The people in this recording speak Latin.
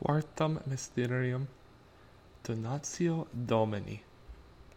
quartam mysterium donatio domini.